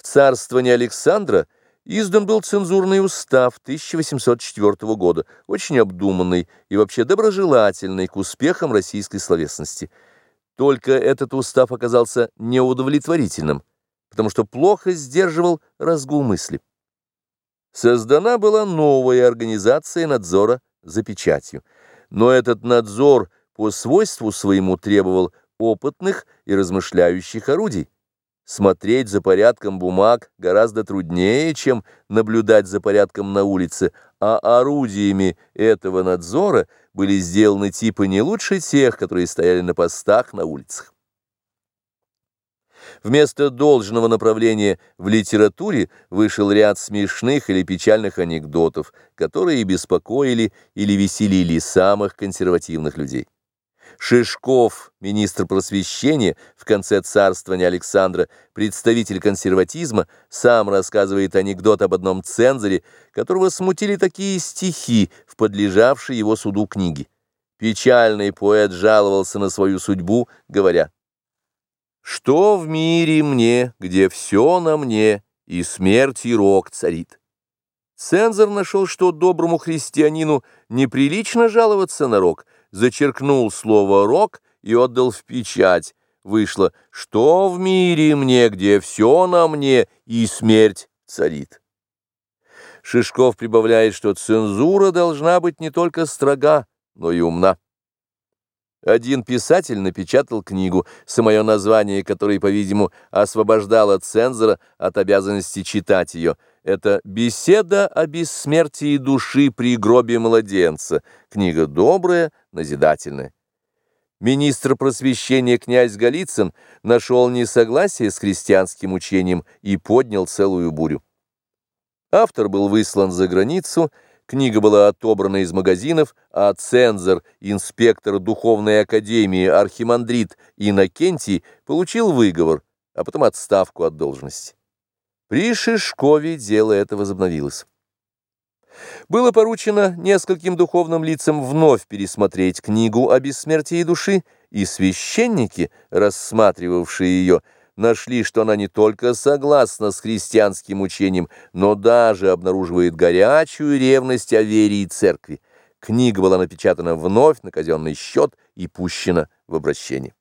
В царствование Александра издан был цензурный устав 1804 года, очень обдуманный и вообще доброжелательный к успехам российской словесности. Только этот устав оказался неудовлетворительным, потому что плохо сдерживал разгул мысли. Создана была новая организация надзора за печатью, но этот надзор по свойству своему требовал опытных и размышляющих орудий. Смотреть за порядком бумаг гораздо труднее, чем наблюдать за порядком на улице, а орудиями этого надзора были сделаны типы не лучше тех, которые стояли на постах на улицах. Вместо должного направления в литературе вышел ряд смешных или печальных анекдотов, которые беспокоили или веселили самых консервативных людей. Шишков, министр просвещения, в конце царствования Александра, представитель консерватизма, сам рассказывает анекдот об одном цензоре, которого смутили такие стихи в подлежавшей его суду книги. Печальный поэт жаловался на свою судьбу, говоря, «Что в мире мне, где все на мне, и смерть и рок царит?» Цензор нашел, что доброму христианину неприлично жаловаться на рок, зачеркнул слово «рок» и отдал в печать. Вышло «Что в мире мне, где все на мне, и смерть царит». Шишков прибавляет, что цензура должна быть не только строга, но и умна. Один писатель напечатал книгу, самое название которой, по-видимому, освобождало цензора от обязанности читать ее – это «Беседа о бессмертии души при гробе младенца», книга добрая, назидательная. Министр просвещения князь Голицын нашел несогласие с христианским учением и поднял целую бурю. Автор был выслан за границу, книга была отобрана из магазинов, а цензор, инспектор Духовной Академии, архимандрит Иннокентий получил выговор, а потом отставку от должности. При Шишкове дело это возобновилось. Было поручено нескольким духовным лицам вновь пересмотреть книгу о бессмертии души, и священники, рассматривавшие ее, нашли, что она не только согласна с христианским учением, но даже обнаруживает горячую ревность о вере и церкви. Книга была напечатана вновь на казенный счет и пущена в обращение.